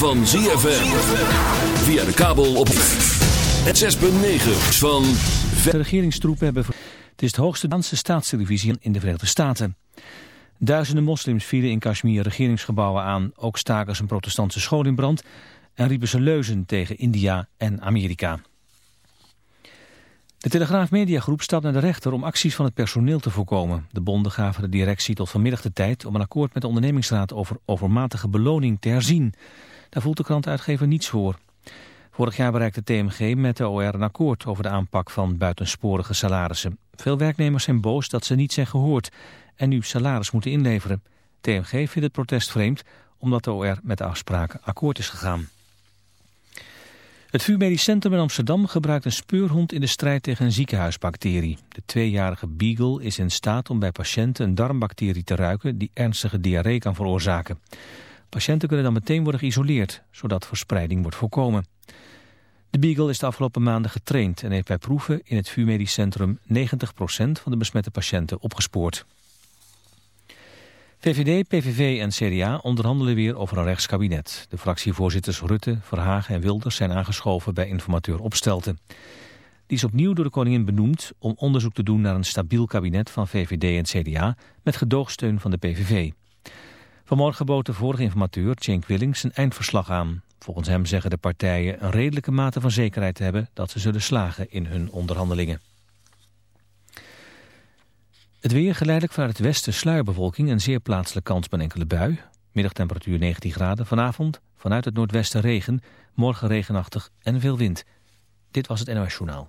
van ZFM. Via de kabel op het 6.9 van... De regeringstroepen hebben... Het is de hoogste Daanse staatstelevisie in de Verenigde Staten. Duizenden moslims vielen in Kashmir regeringsgebouwen aan. Ook staken ze een protestantse school in brand... en riepen ze leuzen tegen India en Amerika. De Telegraaf Mediagroep stapt naar de rechter om acties van het personeel te voorkomen. De bonden gaven de directie tot vanmiddag de tijd om een akkoord met de ondernemingsraad over overmatige beloning te herzien. Daar voelt de krantuitgever niets voor. Vorig jaar bereikte TMG met de OR een akkoord over de aanpak van buitensporige salarissen. Veel werknemers zijn boos dat ze niet zijn gehoord en nu salaris moeten inleveren. TMG vindt het protest vreemd omdat de OR met de afspraken akkoord is gegaan. Het VU Medisch Centrum in Amsterdam gebruikt een speurhond in de strijd tegen een ziekenhuisbacterie. De tweejarige Beagle is in staat om bij patiënten een darmbacterie te ruiken die ernstige diarree kan veroorzaken. Patiënten kunnen dan meteen worden geïsoleerd, zodat verspreiding wordt voorkomen. De Beagle is de afgelopen maanden getraind en heeft bij proeven in het VU Medisch Centrum 90% van de besmette patiënten opgespoord. VVD, PVV en CDA onderhandelen weer over een rechtskabinet. De fractievoorzitters Rutte, Verhagen en Wilders zijn aangeschoven bij informateur Opstelten. Die is opnieuw door de koningin benoemd om onderzoek te doen naar een stabiel kabinet van VVD en CDA met gedoogsteun van de PVV. Vanmorgen bood de vorige informateur, Cenk Willings, een eindverslag aan. Volgens hem zeggen de partijen een redelijke mate van zekerheid te hebben dat ze zullen slagen in hun onderhandelingen. Het weer geleidelijk vanuit het westen sluierbewolking en zeer plaatselijk kans op een enkele bui. Middagtemperatuur 19 graden. Vanavond vanuit het noordwesten regen. Morgen regenachtig en veel wind. Dit was het NOS Journaal.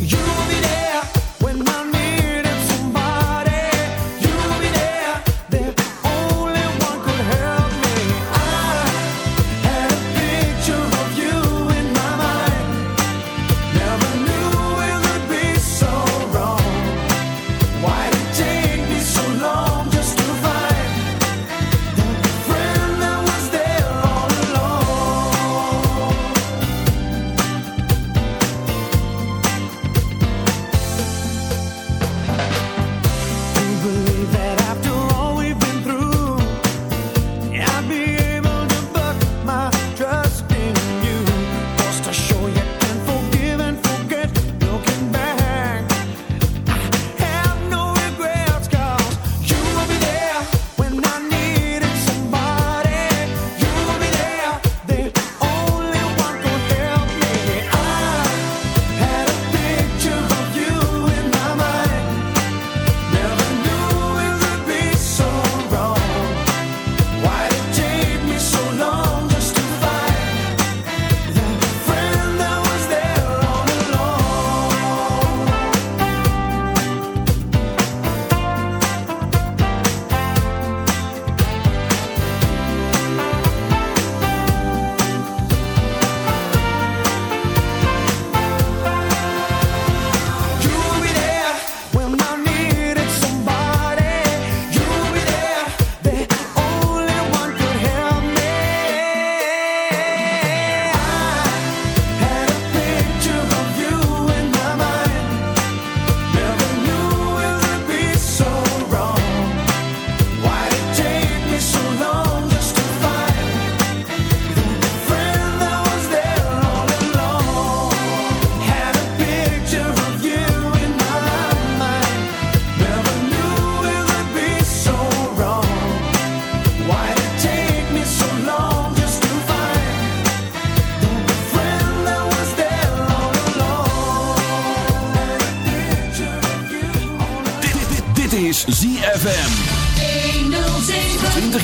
You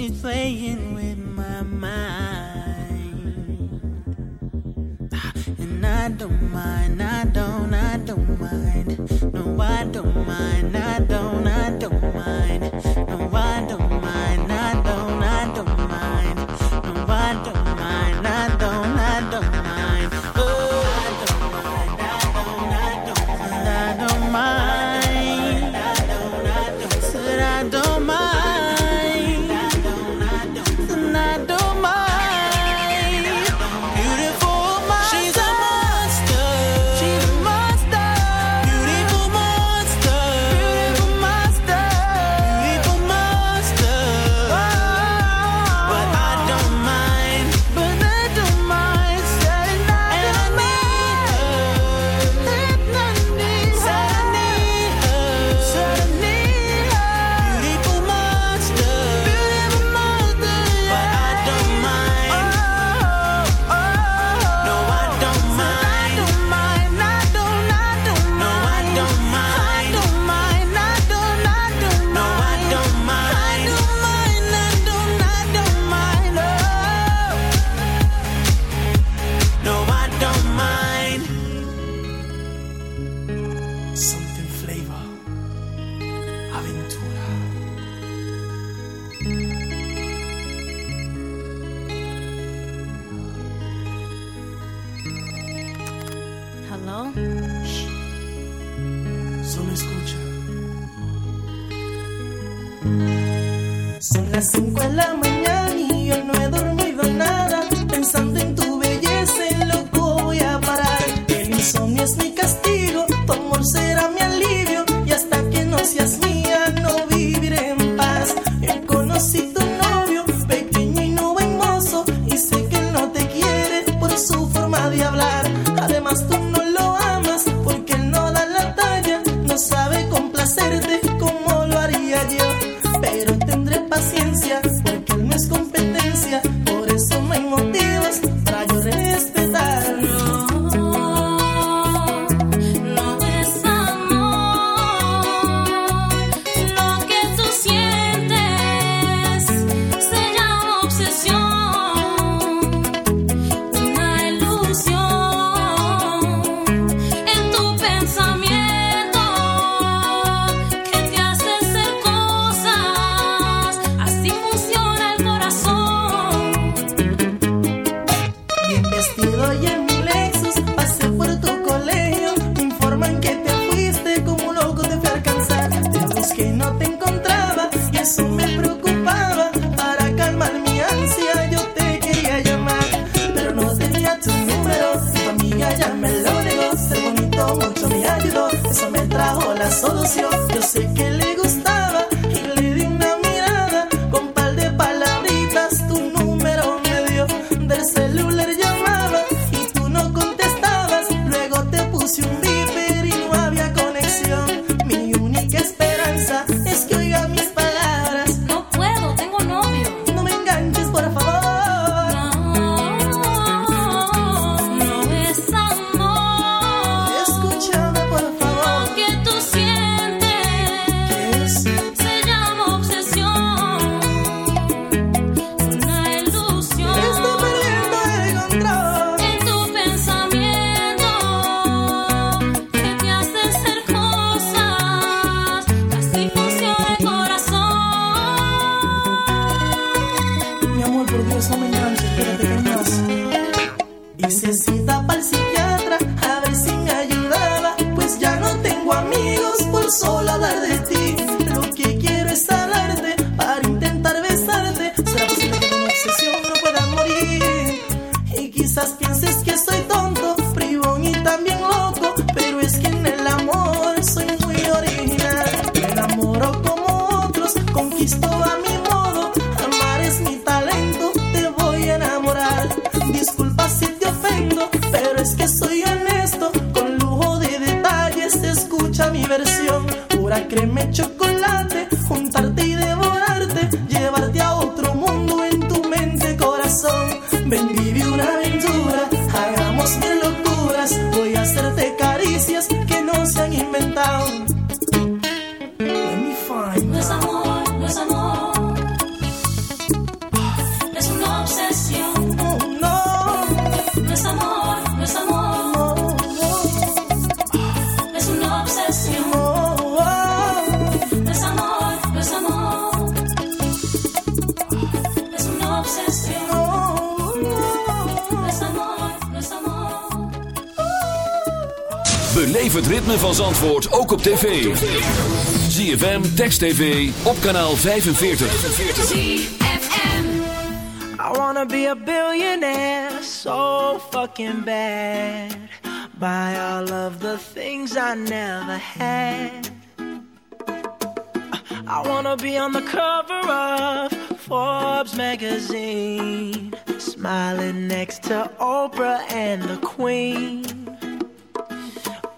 you're playing with my mind. And I don't mind, I don't, I don't mind. No, I don't mind, I don't. Text TV, op kanaal 45. ZFM. I wanna be a billionaire so fucking bad. Buy all of the things I never had. I wanna be on the cover of Forbes magazine, smiling next to Oprah and the Queen.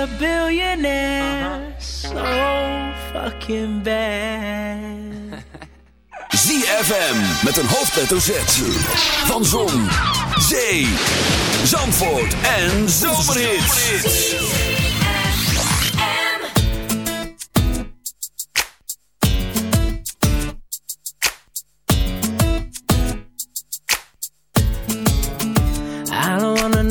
a billionaire so fucking bad. ZFM met een hoofdletter Z. Van Zon, Zee, Zandvoort en Zomerhits.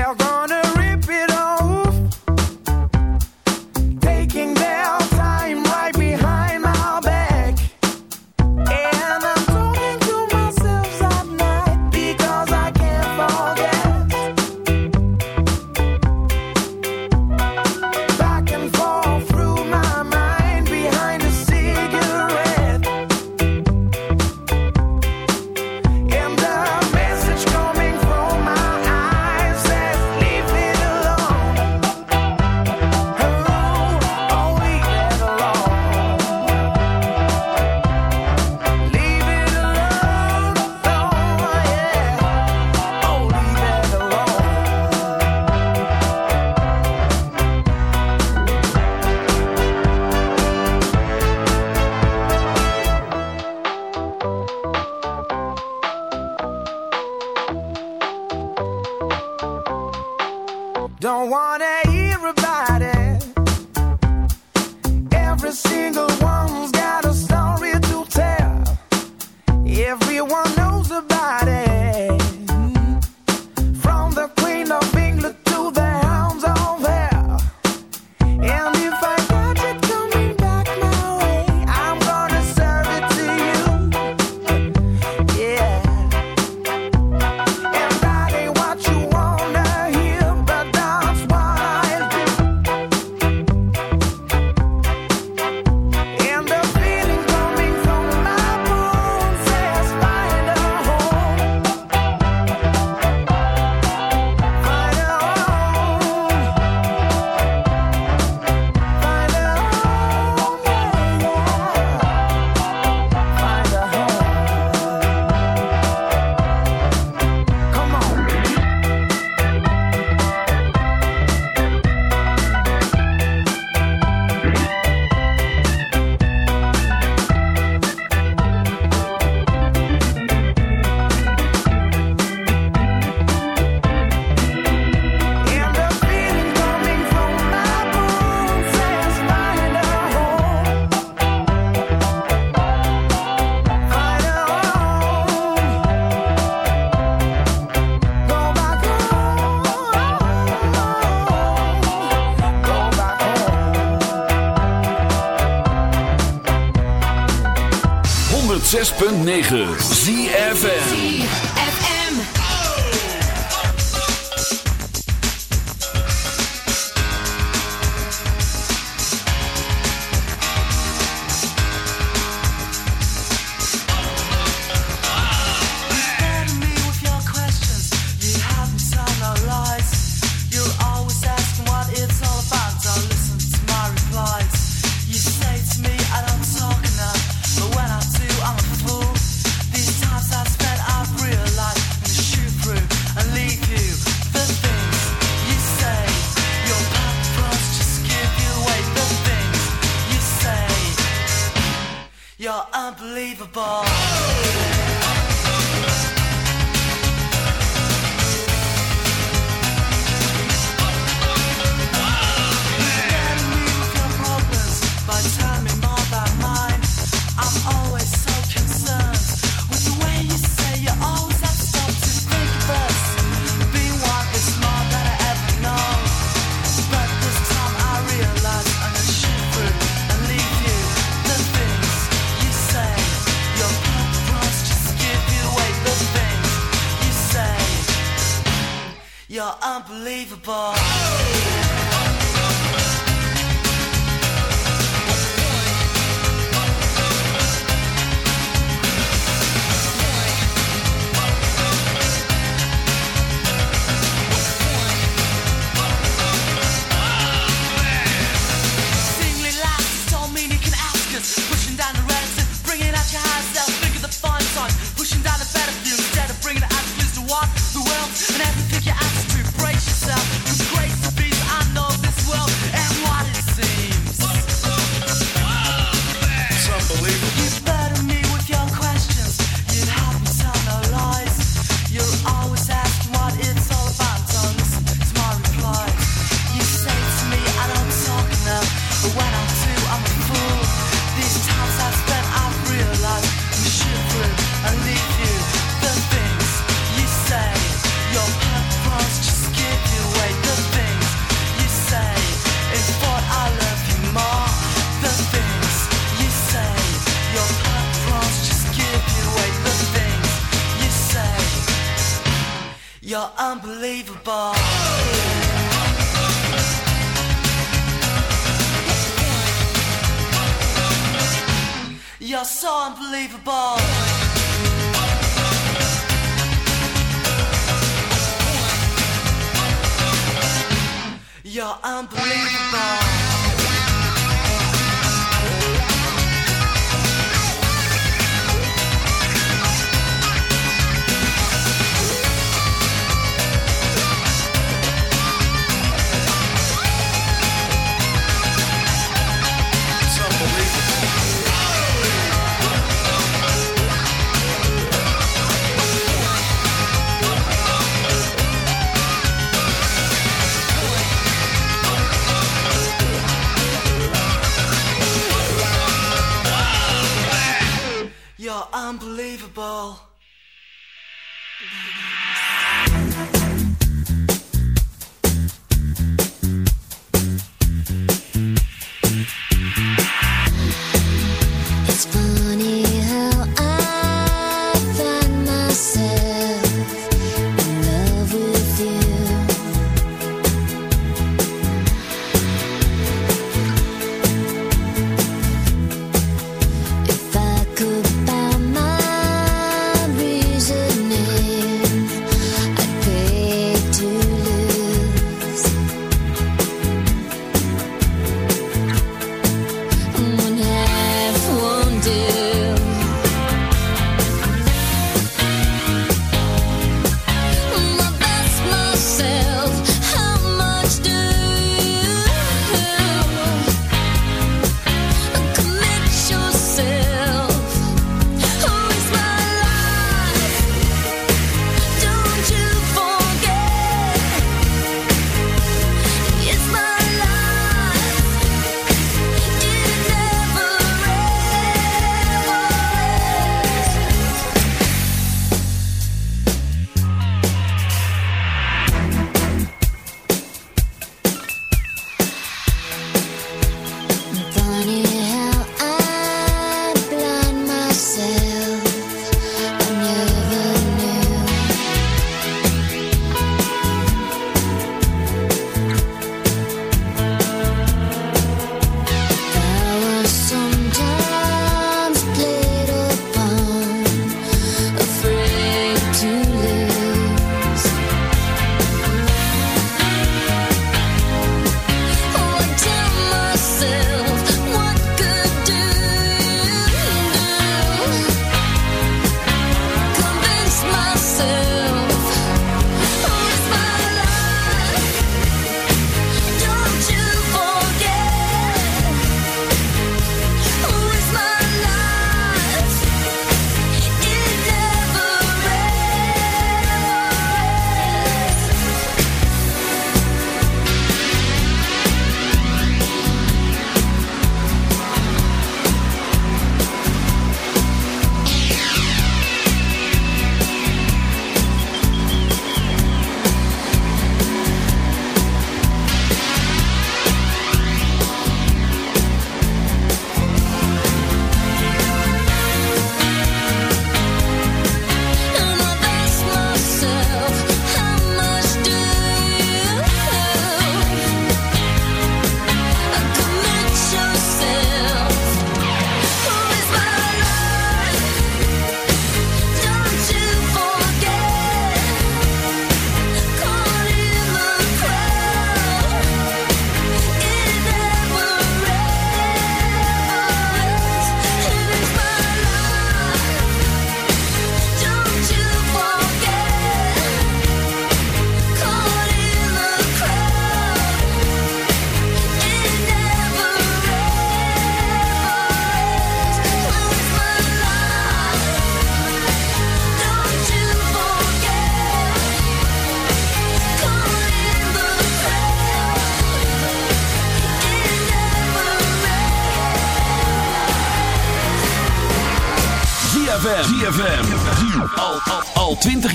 They're gonna 6.9. unbelievable.